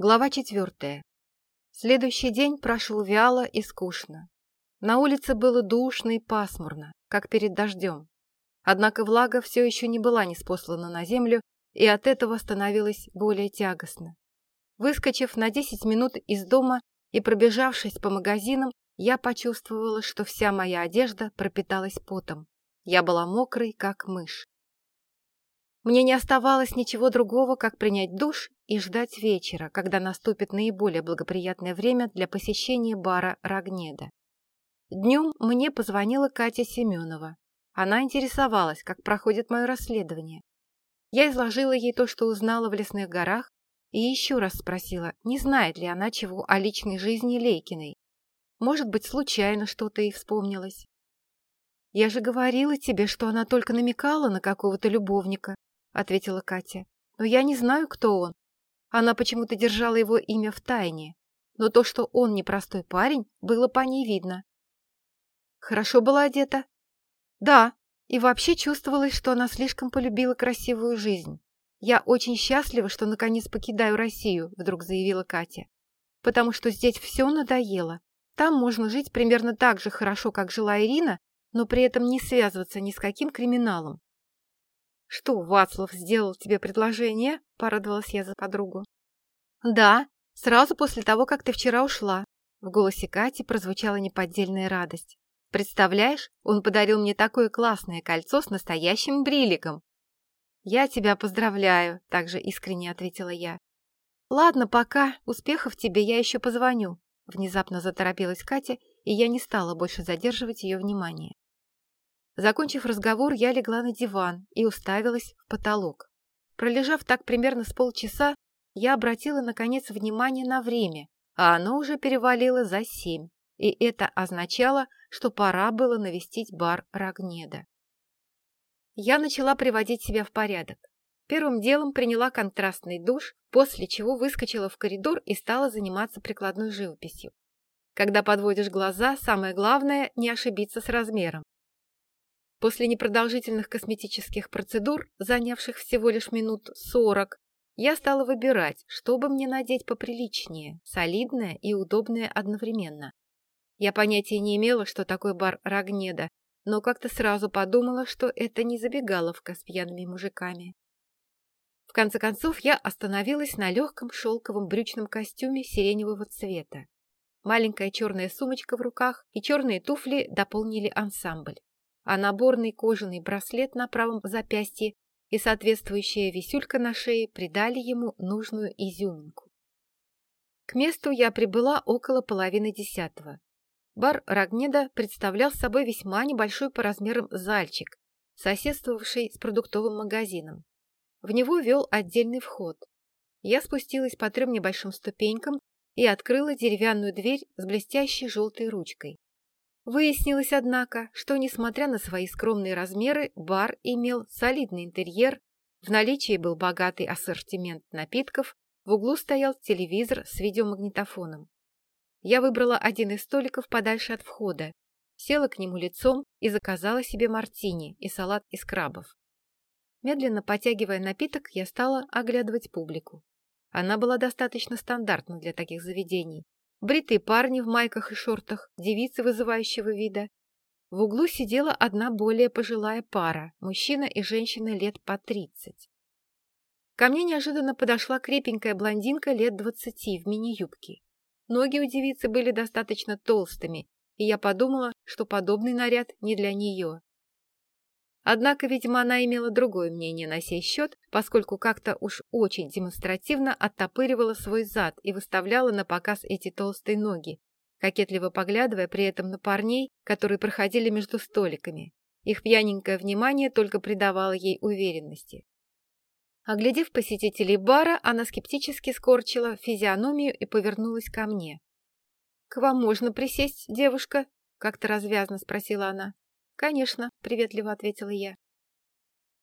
Глава четвертая. Следующий день прошел вяло и скучно. На улице было душно и пасмурно, как перед дождем. Однако влага все еще не была неспослана на землю, и от этого становилось более тягостно. Выскочив на 10 минут из дома и пробежавшись по магазинам, я почувствовала, что вся моя одежда пропиталась потом. Я была мокрой, как мышь. Мне не оставалось ничего другого, как принять душ и ждать вечера, когда наступит наиболее благоприятное время для посещения бара Рогнеда. Днем мне позвонила Катя Семенова. Она интересовалась, как проходит мое расследование. Я изложила ей то, что узнала в лесных горах, и еще раз спросила, не знает ли она чего о личной жизни Лейкиной. Может быть, случайно что-то ей вспомнилось. «Я же говорила тебе, что она только намекала на какого-то любовника», — ответила Катя. «Но я не знаю, кто он. Она почему-то держала его имя в тайне, но то, что он непростой парень, было по ней видно. Хорошо была одета? Да, и вообще чувствовалось, что она слишком полюбила красивую жизнь. «Я очень счастлива, что наконец покидаю Россию», — вдруг заявила Катя. «Потому что здесь все надоело. Там можно жить примерно так же хорошо, как жила Ирина, но при этом не связываться ни с каким криминалом. «Что, Вацлав сделал тебе предложение?» – порадовалась я за подругу. «Да, сразу после того, как ты вчера ушла». В голосе Кати прозвучала неподдельная радость. «Представляешь, он подарил мне такое классное кольцо с настоящим бриликом». «Я тебя поздравляю», – также искренне ответила я. «Ладно, пока. Успехов тебе, я еще позвоню». Внезапно заторопилась Катя, и я не стала больше задерживать ее внимание. Закончив разговор, я легла на диван и уставилась в потолок. Пролежав так примерно с полчаса, я обратила, наконец, внимание на время, а оно уже перевалило за семь, и это означало, что пора было навестить бар Рогнеда. Я начала приводить себя в порядок. Первым делом приняла контрастный душ, после чего выскочила в коридор и стала заниматься прикладной живописью. Когда подводишь глаза, самое главное – не ошибиться с размером. После непродолжительных косметических процедур, занявших всего лишь минут сорок, я стала выбирать, что бы мне надеть поприличнее, солидное и удобное одновременно. Я понятия не имела, что такое бар Рогнеда, но как-то сразу подумала, что это не забегаловка с пьяными мужиками. В конце концов, я остановилась на легком шелковом брючном костюме сиреневого цвета. Маленькая черная сумочка в руках и черные туфли дополнили ансамбль а наборный кожаный браслет на правом запястье и соответствующая висюлька на шее придали ему нужную изюминку. К месту я прибыла около половины десятого. Бар Рогнеда представлял собой весьма небольшой по размерам зальчик, соседствовавший с продуктовым магазином. В него вел отдельный вход. Я спустилась по трем небольшим ступенькам и открыла деревянную дверь с блестящей желтой ручкой. Выяснилось, однако, что, несмотря на свои скромные размеры, бар имел солидный интерьер, в наличии был богатый ассортимент напитков, в углу стоял телевизор с видеомагнитофоном. Я выбрала один из столиков подальше от входа, села к нему лицом и заказала себе мартини и салат из крабов. Медленно потягивая напиток, я стала оглядывать публику. Она была достаточно стандартна для таких заведений, бритые парни в майках и шортах, девицы вызывающего вида. В углу сидела одна более пожилая пара, мужчина и женщина лет по тридцать. Ко мне неожиданно подошла крепенькая блондинка лет двадцати в мини-юбке. Ноги у девицы были достаточно толстыми, и я подумала, что подобный наряд не для нее. Однако, видимо, она имела другое мнение на сей счет, поскольку как-то уж очень демонстративно оттопыривала свой зад и выставляла на показ эти толстые ноги, кокетливо поглядывая при этом на парней, которые проходили между столиками. Их пьяненькое внимание только придавало ей уверенности. Оглядев посетителей бара, она скептически скорчила физиономию и повернулась ко мне. — К вам можно присесть, девушка? — как-то развязно спросила она. «Конечно», — приветливо ответила я.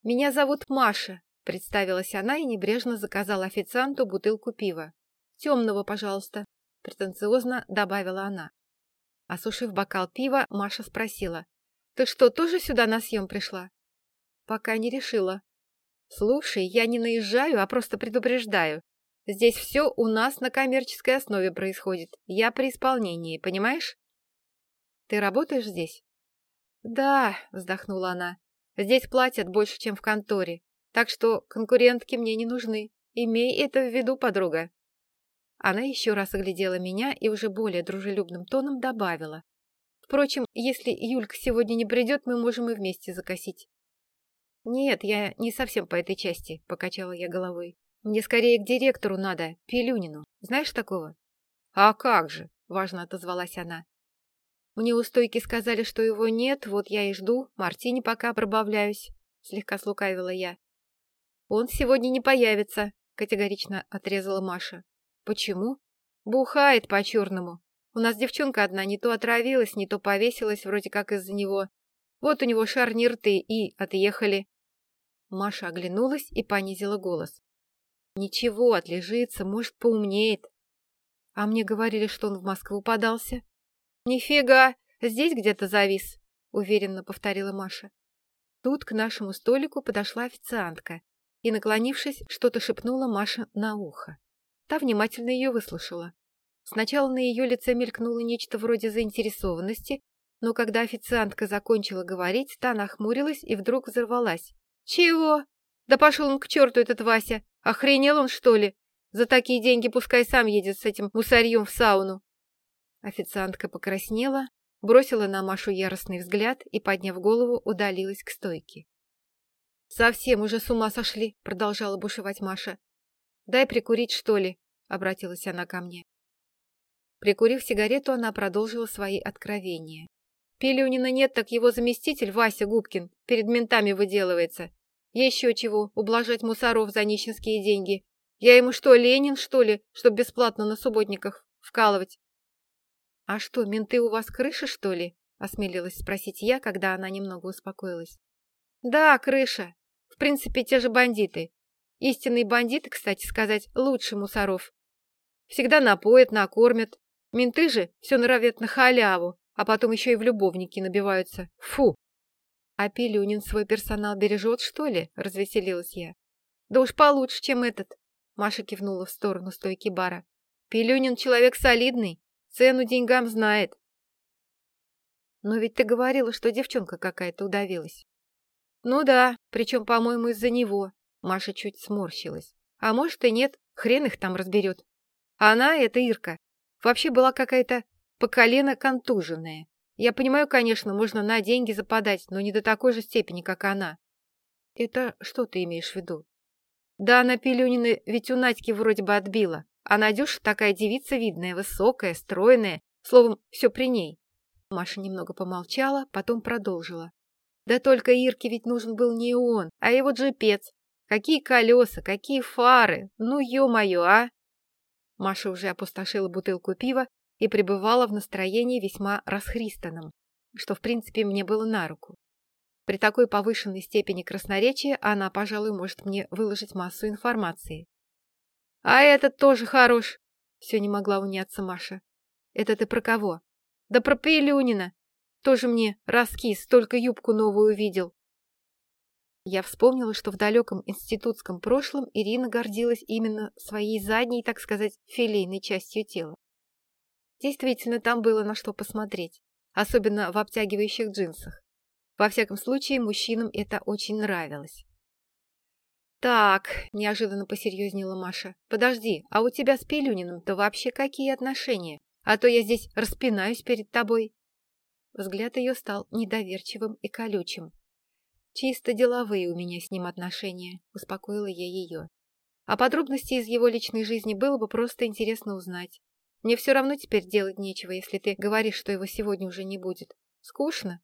«Меня зовут Маша», — представилась она и небрежно заказала официанту бутылку пива. «Темного, пожалуйста», — претенциозно добавила она. Осушив бокал пива, Маша спросила. «Ты что, тоже сюда на съем пришла?» «Пока не решила». «Слушай, я не наезжаю, а просто предупреждаю. Здесь все у нас на коммерческой основе происходит. Я при исполнении, понимаешь? Ты работаешь здесь? Да, вздохнула она. Здесь платят больше, чем в конторе. Так что конкурентки мне не нужны. Имей это в виду, подруга. Она еще раз оглядела меня и уже более дружелюбным тоном добавила. Впрочем, если Юлька сегодня не придет, мы можем и вместе закосить. Нет, я не совсем по этой части, покачала я головой. Мне скорее к директору надо, Пелюнину. Знаешь такого? А как же, важно отозвалась она. Мне у стойки сказали, что его нет, вот я и жду, Мартини пока пробавляюсь, слегка слукавила я. Он сегодня не появится, категорично отрезала Маша. Почему? Бухает по-черному. У нас девчонка одна не то отравилась, не то повесилась, вроде как из-за него. Вот у него шарнир ты и отъехали. Маша оглянулась и понизила голос. Ничего, отлежится, может, поумнеет. А мне говорили, что он в Москву подался. Нифига, здесь где-то завис, уверенно повторила Маша. Тут к нашему столику подошла официантка и, наклонившись, что-то шепнула Маша на ухо. Та внимательно ее выслушала. Сначала на ее лице мелькнуло нечто вроде заинтересованности, но когда официантка закончила говорить, та нахмурилась и вдруг взорвалась. «Чего? Да пошел он к черту, этот Вася! Охренел он, что ли? За такие деньги пускай сам едет с этим мусорьем в сауну!» Официантка покраснела, бросила на Машу яростный взгляд и, подняв голову, удалилась к стойке. «Совсем уже с ума сошли!» — продолжала бушевать Маша. «Дай прикурить, что ли?» — обратилась она ко мне. Прикурив сигарету, она продолжила свои откровения. Пелюнина нет, так его заместитель, Вася Губкин, перед ментами выделывается. Еще чего, ублажать мусоров за нищенские деньги. Я ему что, Ленин, что ли, чтоб бесплатно на субботниках вкалывать? — А что, менты у вас крыша, что ли? — осмелилась спросить я, когда она немного успокоилась. — Да, крыша. В принципе, те же бандиты. Истинные бандиты, кстати сказать, лучше мусоров. Всегда напоят, накормят, Менты же все норовят на халяву, а потом еще и в любовники набиваются. Фу! А Пилюнин свой персонал бережет, что ли? Развеселилась я. Да уж получше, чем этот. Маша кивнула в сторону стойки бара. Пилюнин человек солидный, цену деньгам знает. Но ведь ты говорила, что девчонка какая-то удавилась. Ну да, причем, по-моему, из-за него. Маша чуть сморщилась. А может и нет, хрен их там разберет. Она, это Ирка, Вообще была какая-то по колено контуженная. Я понимаю, конечно, можно на деньги западать, но не до такой же степени, как она. Это что ты имеешь в виду? Да она Пилюнина ведь у Надьки вроде бы отбила. А Надюша такая девица видная, высокая, стройная. Словом, все при ней. Маша немного помолчала, потом продолжила. Да только Ирке ведь нужен был не он, а его джипец. Какие колеса, какие фары. Ну, ё-моё, а! Маша уже опустошила бутылку пива и пребывала в настроении весьма расхристанном, что, в принципе, мне было на руку. При такой повышенной степени красноречия она, пожалуй, может мне выложить массу информации. «А этот тоже хорош!» — все не могла уняться Маша. «Это ты про кого?» «Да про Пелюнина! Тоже мне раскис, только юбку новую увидел. Я вспомнила, что в далеком институтском прошлом Ирина гордилась именно своей задней, так сказать, филейной частью тела. Действительно, там было на что посмотреть, особенно в обтягивающих джинсах. Во всяком случае, мужчинам это очень нравилось. «Так», — неожиданно посерьезнела Маша, — «подожди, а у тебя с Пелюниным-то вообще какие отношения? А то я здесь распинаюсь перед тобой». Взгляд ее стал недоверчивым и колючим. Чисто деловые у меня с ним отношения, успокоила я ее. А подробности из его личной жизни было бы просто интересно узнать. Мне все равно теперь делать нечего, если ты говоришь, что его сегодня уже не будет. Скучно?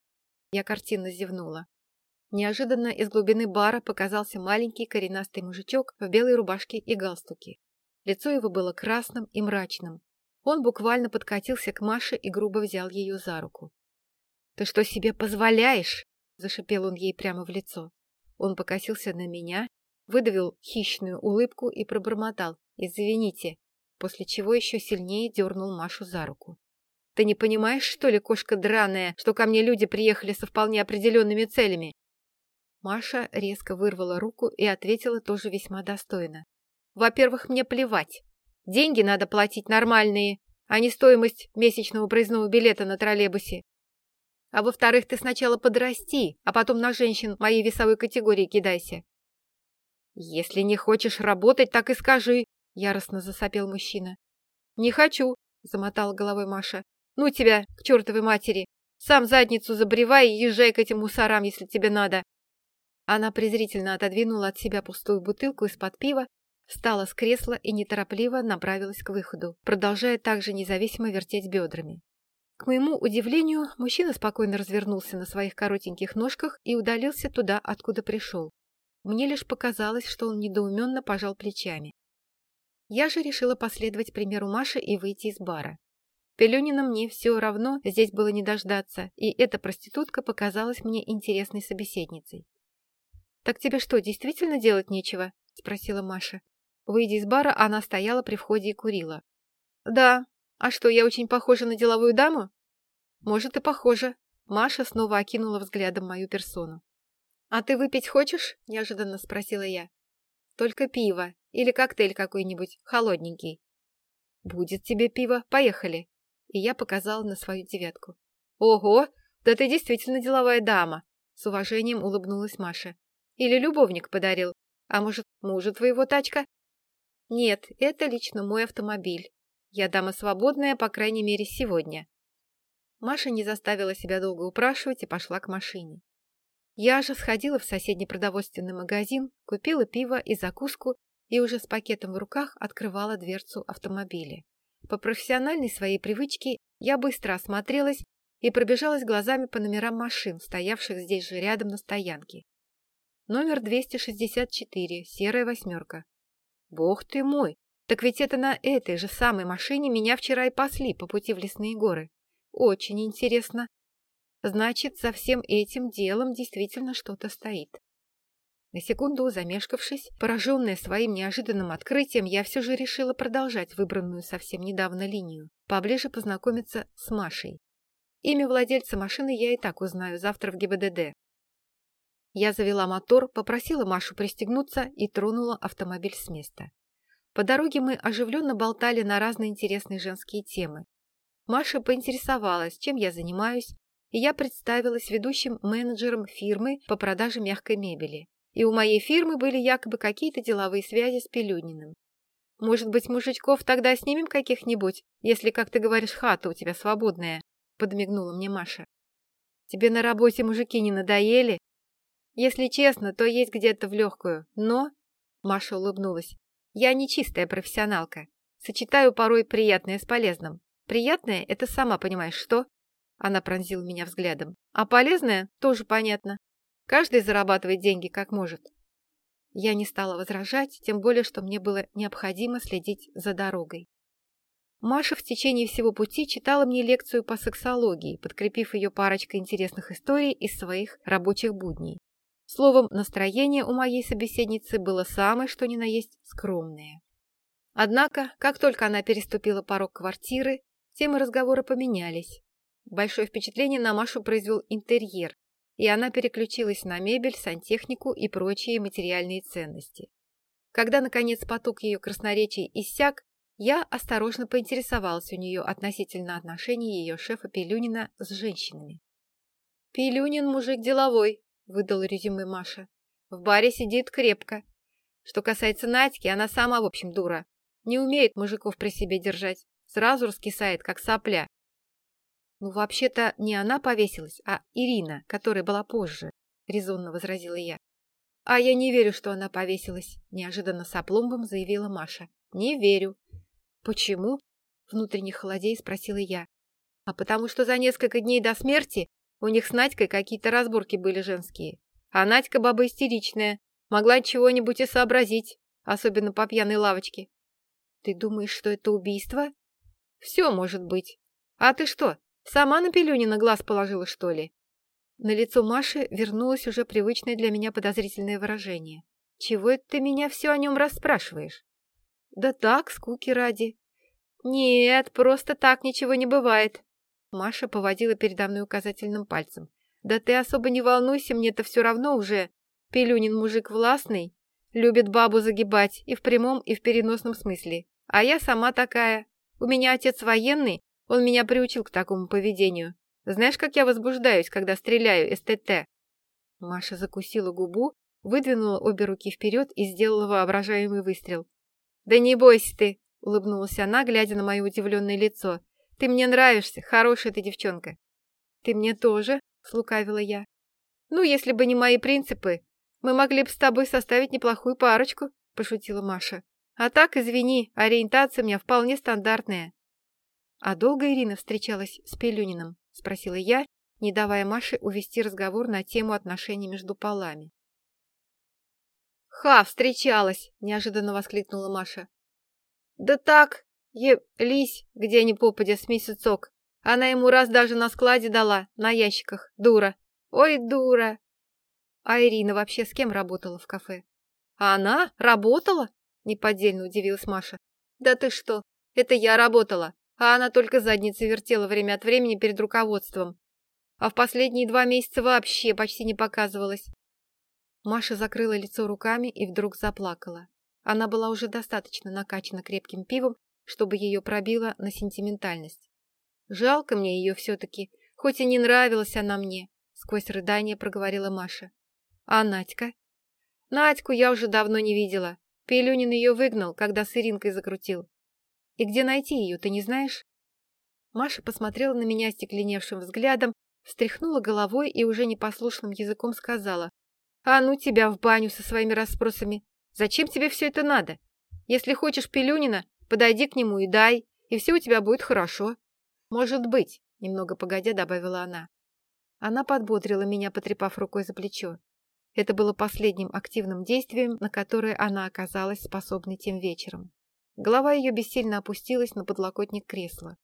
Я картинно зевнула. Неожиданно из глубины бара показался маленький коренастый мужичок в белой рубашке и галстуке. Лицо его было красным и мрачным. Он буквально подкатился к Маше и грубо взял ее за руку. «Ты что себе позволяешь?» зашипел он ей прямо в лицо. Он покосился на меня, выдавил хищную улыбку и пробормотал «Извините», после чего еще сильнее дернул Машу за руку. «Ты не понимаешь, что ли, кошка драная, что ко мне люди приехали со вполне определенными целями?» Маша резко вырвала руку и ответила тоже весьма достойно. Во-первых, мне плевать. Деньги надо платить нормальные, а не стоимость месячного проездного билета на троллейбусе. А во-вторых, ты сначала подрасти, а потом на женщин моей весовой категории кидайся. Если не хочешь работать, так и скажи, яростно засопел мужчина. Не хочу, замотала головой Маша. Ну тебя, к чертовой матери. Сам задницу забревай и езжай к этим мусорам, если тебе надо. Она презрительно отодвинула от себя пустую бутылку из-под пива, встала с кресла и неторопливо направилась к выходу, продолжая также независимо вертеть бедрами. К моему удивлению, мужчина спокойно развернулся на своих коротеньких ножках и удалился туда, откуда пришел. Мне лишь показалось, что он недоуменно пожал плечами. Я же решила последовать примеру Маши и выйти из бара. Пеленина мне все равно здесь было не дождаться, и эта проститутка показалась мне интересной собеседницей. «Так тебе что, действительно делать нечего?» – спросила Маша. Выйдя из бара, она стояла при входе и курила. «Да, «А что, я очень похожа на деловую даму?» «Может, и похожа». Маша снова окинула взглядом мою персону. «А ты выпить хочешь?» – неожиданно спросила я. «Только пиво. Или коктейль какой-нибудь, холодненький». «Будет тебе пиво. Поехали». И я показала на свою девятку. «Ого! Да ты действительно деловая дама!» С уважением улыбнулась Маша. «Или любовник подарил. А может, мужа твоего тачка?» «Нет, это лично мой автомобиль. Я дама свободная, по крайней мере, сегодня. Маша не заставила себя долго упрашивать и пошла к машине. Я же сходила в соседний продовольственный магазин, купила пиво и закуску и уже с пакетом в руках открывала дверцу автомобиля. По профессиональной своей привычке я быстро осмотрелась и пробежалась глазами по номерам машин, стоявших здесь же рядом на стоянке. Номер 264, серая восьмерка. Бог ты мой, так ведь это на этой же самой машине меня вчера и пасли по пути в лесные горы. Очень интересно. Значит, за всем этим делом действительно что-то стоит. На секунду замешкавшись, пораженная своим неожиданным открытием, я все же решила продолжать выбранную совсем недавно линию, поближе познакомиться с Машей. Имя владельца машины я и так узнаю завтра в ГИБДД. Я завела мотор, попросила Машу пристегнуться и тронула автомобиль с места. По дороге мы оживленно болтали на разные интересные женские темы. Маша поинтересовалась, чем я занимаюсь, и я представилась ведущим менеджером фирмы по продаже мягкой мебели. И у моей фирмы были якобы какие-то деловые связи с Пелюниным. Может быть, мужичков тогда снимем каких-нибудь, если, как ты говоришь, хата у тебя свободная, подмигнула мне Маша. Тебе на работе мужики не надоели? Если честно, то есть где-то в легкую, но... Маша улыбнулась. Я не чистая профессионалка. Сочетаю порой приятное с полезным. Приятное – это сама понимаешь что? Она пронзила меня взглядом. А полезное – тоже понятно. Каждый зарабатывает деньги как может. Я не стала возражать, тем более, что мне было необходимо следить за дорогой. Маша в течение всего пути читала мне лекцию по сексологии, подкрепив ее парочкой интересных историй из своих рабочих будней. Словом, настроение у моей собеседницы было самое, что ни на есть, скромное. Однако, как только она переступила порог квартиры, темы разговора поменялись. Большое впечатление на Машу произвел интерьер, и она переключилась на мебель, сантехнику и прочие материальные ценности. Когда, наконец, поток ее красноречий иссяк, я осторожно поинтересовалась у нее относительно отношений ее шефа Пелюнина с женщинами. «Пелюнин мужик деловой», выдал резюме Маша. В баре сидит крепко. Что касается Надьки, она сама, в общем, дура. Не умеет мужиков при себе держать. Сразу раскисает, как сопля. Ну, вообще-то не она повесилась, а Ирина, которая была позже, резонно возразила я. А я не верю, что она повесилась, неожиданно с опломбом заявила Маша. Не верю. Почему? Внутренне холодей спросила я. А потому что за несколько дней до смерти у них с Надькой какие-то разборки были женские. А Надька баба истеричная, могла чего-нибудь и сообразить, особенно по пьяной лавочке. Ты думаешь, что это убийство? Все может быть. А ты что, сама на Пелюнина глаз положила, что ли? На лицо Маши вернулось уже привычное для меня подозрительное выражение. Чего это ты меня все о нем расспрашиваешь? Да так, скуки ради. Нет, просто так ничего не бывает. Маша поводила передо мной указательным пальцем. «Да ты особо не волнуйся, мне-то все равно уже. Пелюнин мужик властный. Любит бабу загибать и в прямом, и в переносном смысле. А я сама такая. У меня отец военный, он меня приучил к такому поведению. Знаешь, как я возбуждаюсь, когда стреляю СТТ?» Маша закусила губу, выдвинула обе руки вперед и сделала воображаемый выстрел. «Да не бойся ты!» — улыбнулась она, глядя на мое удивленное лицо. «Ты мне нравишься, хорошая ты девчонка!» «Ты мне тоже?» — слукавила я. «Ну, если бы не мои принципы, мы могли бы с тобой составить неплохую парочку», — пошутила Маша. «А так, извини, ориентация у меня вполне стандартная». «А долго Ирина встречалась с Пелюниным?» — спросила я, не давая Маше увести разговор на тему отношений между полами. «Ха, встречалась!» — неожиданно воскликнула Маша. «Да так, лись, где ни попадя, с месяцок. Она ему раз даже на складе дала, на ящиках. Дура. Ой, дура!» «А Ирина вообще с кем работала в кафе?» «А она? Работала?» — неподдельно удивилась Маша. «Да ты что, это я работала а она только задницей вертела время от времени перед руководством. А в последние два месяца вообще почти не показывалась. Маша закрыла лицо руками и вдруг заплакала. Она была уже достаточно накачана крепким пивом, чтобы ее пробило на сентиментальность. Жалко мне ее все-таки, хоть и не нравилась она мне, сквозь рыдание проговорила Маша. А Надька? Надьку я уже давно не видела. Пелюнин ее выгнал, когда с Иринкой закрутил. И где найти ее, ты не знаешь?» Маша посмотрела на меня стекленевшим взглядом, встряхнула головой и уже непослушным языком сказала. «А ну тебя в баню со своими расспросами! Зачем тебе все это надо? Если хочешь Пелюнина, подойди к нему и дай, и все у тебя будет хорошо». «Может быть», — немного погодя добавила она. Она подбодрила меня, потрепав рукой за плечо. Это было последним активным действием, на которое она оказалась способной тем вечером. Голова ее бессильно опустилась на подлокотник кресла,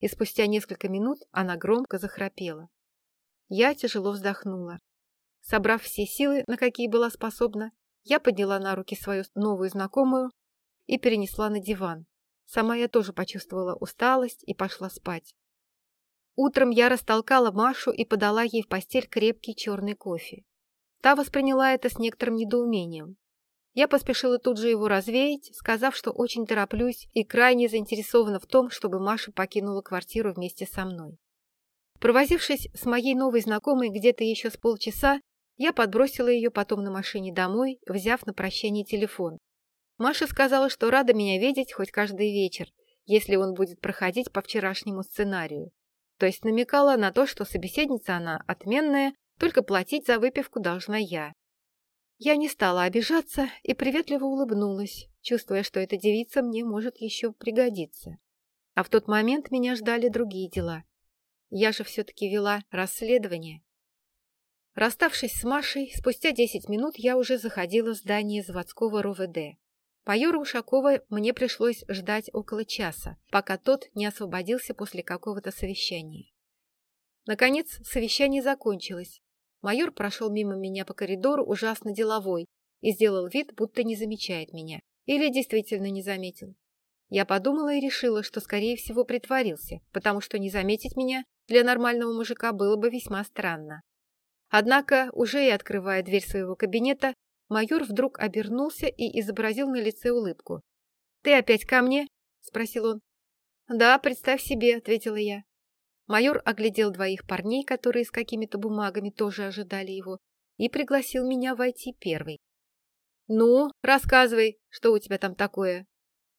и спустя несколько минут она громко захрапела. Я тяжело вздохнула. Собрав все силы, на какие была способна, я подняла на руки свою новую знакомую и перенесла на диван. Сама я тоже почувствовала усталость и пошла спать. Утром я растолкала Машу и подала ей в постель крепкий черный кофе. Та восприняла это с некоторым недоумением. Я поспешила тут же его развеять, сказав, что очень тороплюсь и крайне заинтересована в том, чтобы Маша покинула квартиру вместе со мной. Провозившись с моей новой знакомой где-то еще с полчаса, я подбросила ее потом на машине домой, взяв на прощание телефон. Маша сказала, что рада меня видеть хоть каждый вечер, если он будет проходить по вчерашнему сценарию. То есть намекала на то, что собеседница она отменная, только платить за выпивку должна я. Я не стала обижаться и приветливо улыбнулась, чувствуя, что эта девица мне может еще пригодиться. А в тот момент меня ждали другие дела. Я же все-таки вела расследование. Расставшись с Машей, спустя десять минут я уже заходила в здание заводского РОВД. Майора Ушакова мне пришлось ждать около часа, пока тот не освободился после какого-то совещания. Наконец, совещание закончилось, Майор прошел мимо меня по коридору ужасно деловой и сделал вид, будто не замечает меня. Или действительно не заметил. Я подумала и решила, что, скорее всего, притворился, потому что не заметить меня для нормального мужика было бы весьма странно. Однако, уже и открывая дверь своего кабинета, майор вдруг обернулся и изобразил на лице улыбку. «Ты опять ко мне?» – спросил он. «Да, представь себе», – ответила я. Майор оглядел двоих парней, которые с какими-то бумагами тоже ожидали его, и пригласил меня войти первый. «Ну, рассказывай, что у тебя там такое?»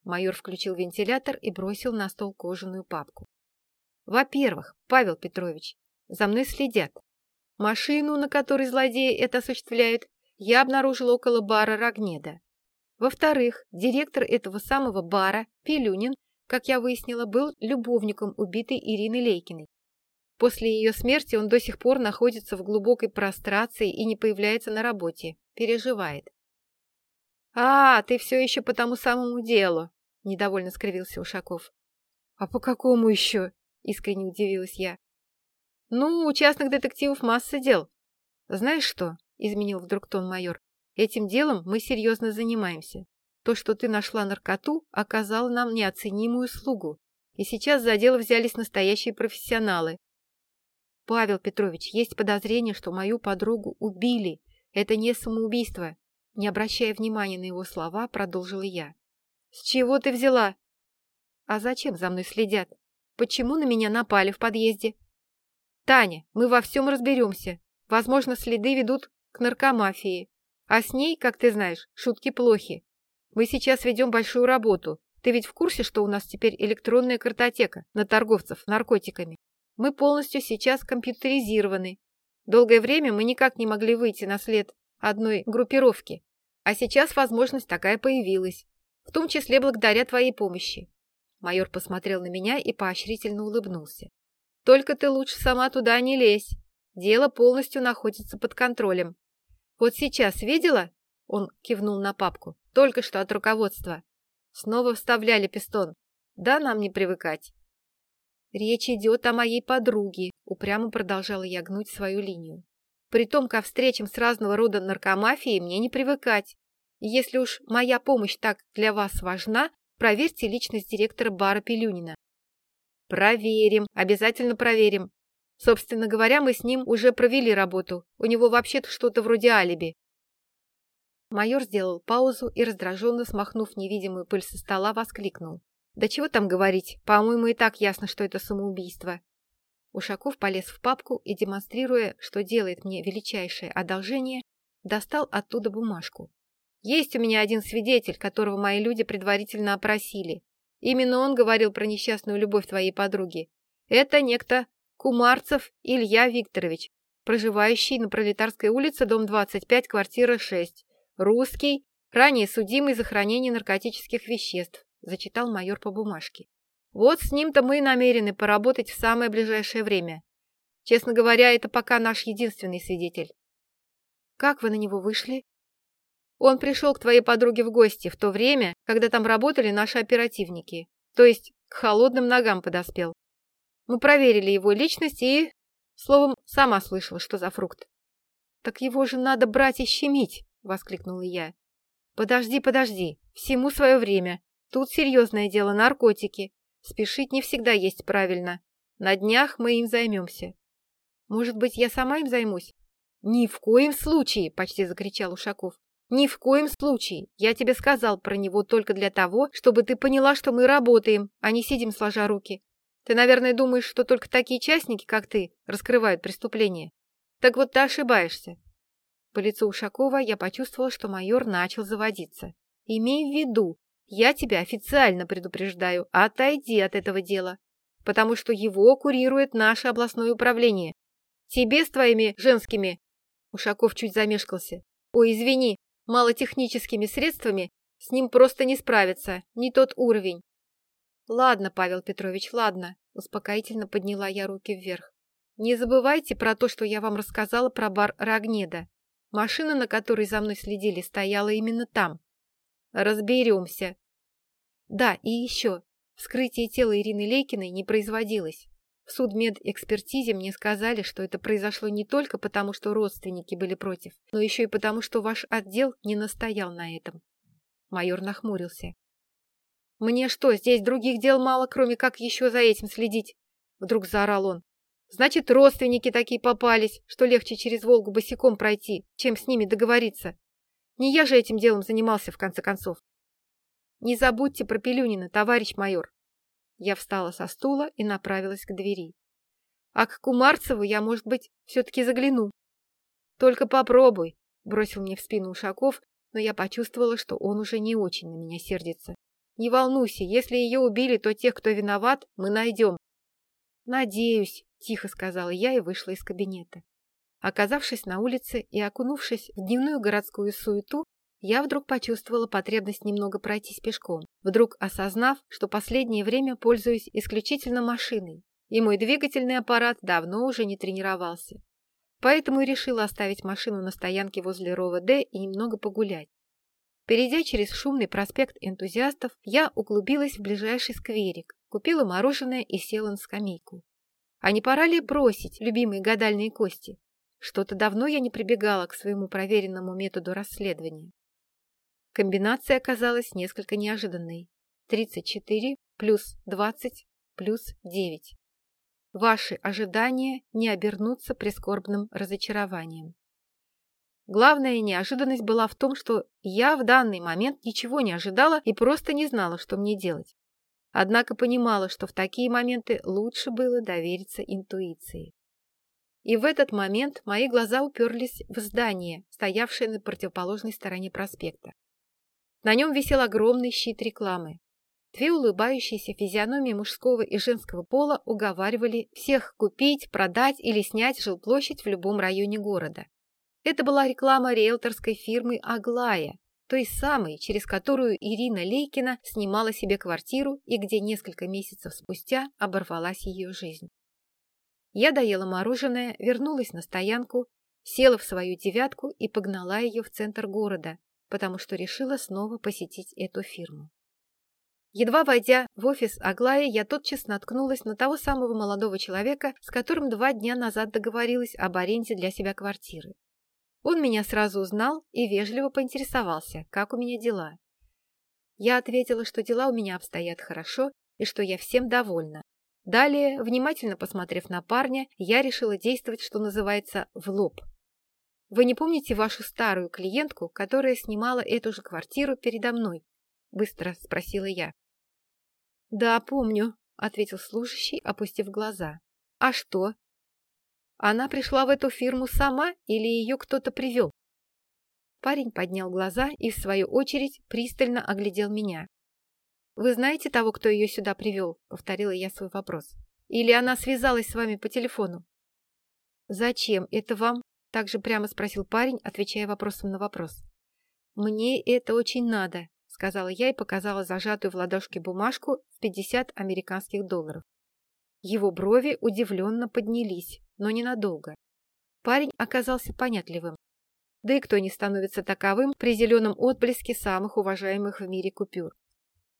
Майор включил вентилятор и бросил на стол кожаную папку. «Во-первых, Павел Петрович, за мной следят. Машину, на которой злодеи это осуществляют, я обнаружил около бара Рогнеда. Во-вторых, директор этого самого бара, Пелюнин, как я выяснила, был любовником убитой Ирины Лейкиной. После ее смерти он до сих пор находится в глубокой прострации и не появляется на работе. Переживает. «А, ты все еще по тому самому делу», — недовольно скривился Ушаков. «А по какому еще?» — искренне удивилась я. «Ну, у частных детективов масса дел. Знаешь что?» — изменил вдруг тон майор. «Этим делом мы серьезно занимаемся. То, что ты нашла наркоту, оказало нам неоценимую услугу, и сейчас за дело взялись настоящие профессионалы. Павел Петрович, есть подозрение, что мою подругу убили. Это не самоубийство. Не обращая внимания на его слова, продолжила я. «С чего ты взяла?» «А зачем за мной следят? Почему на меня напали в подъезде?» «Таня, мы во всем разберемся. Возможно, следы ведут к наркомафии. А с ней, как ты знаешь, шутки плохи. Мы сейчас ведем большую работу. Ты ведь в курсе, что у нас теперь электронная картотека на торговцев наркотиками? Мы полностью сейчас компьютеризированы. Долгое время мы никак не могли выйти на след одной группировки. А сейчас возможность такая появилась. В том числе благодаря твоей помощи. Майор посмотрел на меня и поощрительно улыбнулся. Только ты лучше сама туда не лезь. Дело полностью находится под контролем. Вот сейчас видела? Он кивнул на папку. Только что от руководства. Снова вставляли пистон. Да, нам не привыкать. Речь идет о моей подруге, упрямо продолжала я гнуть свою линию. Притом ко встречам с разного рода наркомафией мне не привыкать. Если уж моя помощь так для вас важна, проверьте личность директора бара Пелюнина. Проверим, обязательно проверим. Собственно говоря, мы с ним уже провели работу. У него вообще-то что-то вроде алиби. Майор сделал паузу и, раздраженно смахнув невидимую пыль со стола, воскликнул. «Да чего там говорить? По-моему, и так ясно, что это самоубийство». Ушаков полез в папку и, демонстрируя, что делает мне величайшее одолжение, достал оттуда бумажку. «Есть у меня один свидетель, которого мои люди предварительно опросили. Именно он говорил про несчастную любовь твоей подруги. Это некто Кумарцев Илья Викторович, проживающий на Пролетарской улице, дом 25, квартира 6. Русский, ранее судимый за хранение наркотических веществ, зачитал майор по бумажке. Вот с ним-то мы и намерены поработать в самое ближайшее время. Честно говоря, это пока наш единственный свидетель. Как вы на него вышли? Он пришел к твоей подруге в гости в то время, когда там работали наши оперативники. То есть к холодным ногам подоспел. Мы проверили его личность и... Словом, сама слышала, что за фрукт. «Так его же надо брать и щемить!» — воскликнула я. «Подожди, подожди, всему свое время. Тут серьезное дело наркотики. Спешить не всегда есть правильно. На днях мы им займемся». «Может быть, я сама им займусь?» «Ни в коем случае!» — почти закричал Ушаков. «Ни в коем случае! Я тебе сказал про него только для того, чтобы ты поняла, что мы работаем, а не сидим сложа руки. Ты, наверное, думаешь, что только такие частники, как ты, раскрывают преступления. Так вот ты ошибаешься. По лицу Ушакова я почувствовала, что майор начал заводиться. Имей в виду, я тебя официально предупреждаю, отойди от этого дела, потому что его курирует наше областное управление. Тебе с твоими женскими... Ушаков чуть замешкался. Ой, извини, малотехническими средствами с ним просто не справиться, не тот уровень. «Ладно, Павел Петрович, ладно», – успокоительно подняла я руки вверх. «Не забывайте про то, что я вам рассказала про бар Рогнеда. Машина, на которой за мной следили, стояла именно там. Разберемся». Да, и еще. Вскрытие тела Ирины Лейкиной не производилось. В судмедэкспертизе мне сказали, что это произошло не только потому, что родственники были против, но еще и потому, что ваш отдел не настоял на этом. Майор нахмурился. «Мне что, здесь других дел мало, кроме как еще за этим следить?» Вдруг заорал он. «Значит, родственники такие попались, что легче через Волгу босиком пройти, чем с ними договориться. Не я же этим делом занимался, в конце концов. Не забудьте про Пелюнина, товарищ майор». Я встала со стула и направилась к двери. «А к Кумарцеву я, может быть, все-таки загляну». «Только попробуй», — бросил мне в спину Ушаков, но я почувствовала, что он уже не очень на меня сердится. Не волнуйся, если ее убили, то тех, кто виноват, мы найдем. Надеюсь, тихо сказала я и вышла из кабинета. Оказавшись на улице и окунувшись в дневную городскую суету, я вдруг почувствовала потребность немного пройтись пешком, вдруг осознав, что последнее время пользуюсь исключительно машиной, и мой двигательный аппарат давно уже не тренировался. Поэтому и решила оставить машину на стоянке возле РОВД и немного погулять. Перейдя через шумный проспект энтузиастов, я углубилась в ближайший скверик, купила мороженое и села на скамейку. А не пора ли бросить любимые гадальные кости? Что-то давно я не прибегала к своему проверенному методу расследования. Комбинация оказалась несколько неожиданной. 34 плюс 20 плюс 9. Ваши ожидания не обернутся прискорбным разочарованием. Главная неожиданность была в том, что я в данный момент ничего не ожидала и просто не знала, что мне делать. Однако понимала, что в такие моменты лучше было довериться интуиции. И в этот момент мои глаза уперлись в здание, стоявшее на противоположной стороне проспекта. На нем висел огромный щит рекламы. Две улыбающиеся физиономии мужского и женского пола уговаривали всех купить, продать или снять жилплощадь в любом районе города. Это была реклама риэлторской фирмы «Аглая», той самой, через которую Ирина Лейкина снимала себе квартиру и где несколько месяцев спустя оборвалась ее жизнь. Я доела мороженое, вернулась на стоянку, села в свою девятку и погнала ее в центр города, потому что решила снова посетить эту фирму. Едва войдя в офис Аглаи, я тотчас наткнулась на того самого молодого человека, с которым два дня назад договорилась об аренде для себя квартиры. Он меня сразу узнал и вежливо поинтересовался, как у меня дела. Я ответила, что дела у меня обстоят хорошо и что я всем довольна. Далее, внимательно посмотрев на парня, я решила действовать, что называется, в лоб. «Вы не помните вашу старую клиентку, которая снимала эту же квартиру передо мной?» – быстро спросила я. «Да, помню», – ответил служащий, опустив глаза. «А что?» Она пришла в эту фирму сама или ее кто-то привел? Парень поднял глаза и, в свою очередь, пристально оглядел меня. «Вы знаете того, кто ее сюда привел?» — повторила я свой вопрос. «Или она связалась с вами по телефону?» «Зачем это вам?» — также прямо спросил парень, отвечая вопросом на вопрос. «Мне это очень надо», — сказала я и показала зажатую в ладошке бумажку в 50 американских долларов. Его брови удивленно поднялись, но ненадолго. Парень оказался понятливым. Да и кто не становится таковым при зеленом отблеске самых уважаемых в мире купюр.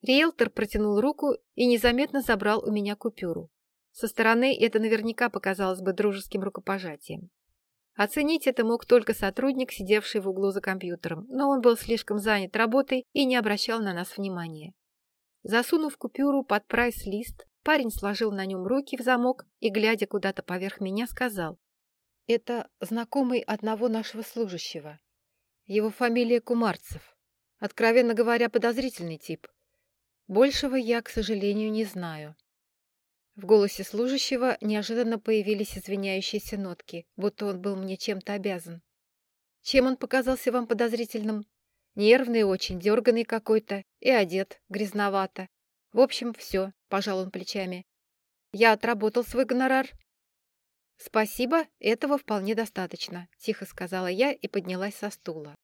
Риэлтор протянул руку и незаметно забрал у меня купюру. Со стороны это наверняка показалось бы дружеским рукопожатием. Оценить это мог только сотрудник, сидевший в углу за компьютером, но он был слишком занят работой и не обращал на нас внимания. Засунув купюру под прайс-лист, Парень сложил на нем руки в замок и, глядя куда-то поверх меня, сказал. «Это знакомый одного нашего служащего. Его фамилия Кумарцев. Откровенно говоря, подозрительный тип. Большего я, к сожалению, не знаю». В голосе служащего неожиданно появились извиняющиеся нотки, будто он был мне чем-то обязан. «Чем он показался вам подозрительным?» Нервный очень, дерганный какой-то и одет грязновато. В общем, все, пожал он плечами. Я отработал свой гонорар. Спасибо, этого вполне достаточно, тихо сказала я и поднялась со стула.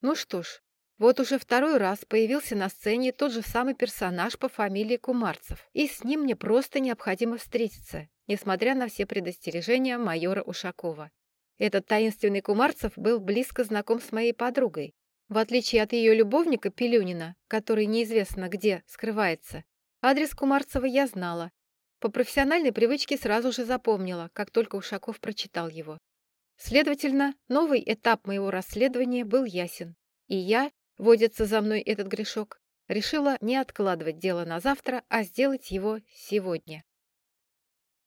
Ну что ж, вот уже второй раз появился на сцене тот же самый персонаж по фамилии Кумарцев, и с ним мне просто необходимо встретиться, несмотря на все предостережения майора Ушакова. Этот таинственный Кумарцев был близко знаком с моей подругой, в отличие от ее любовника Пелюнина, который неизвестно где скрывается, адрес Кумарцева я знала. По профессиональной привычке сразу же запомнила, как только Ушаков прочитал его. Следовательно, новый этап моего расследования был ясен. И я, водится за мной этот грешок, решила не откладывать дело на завтра, а сделать его сегодня.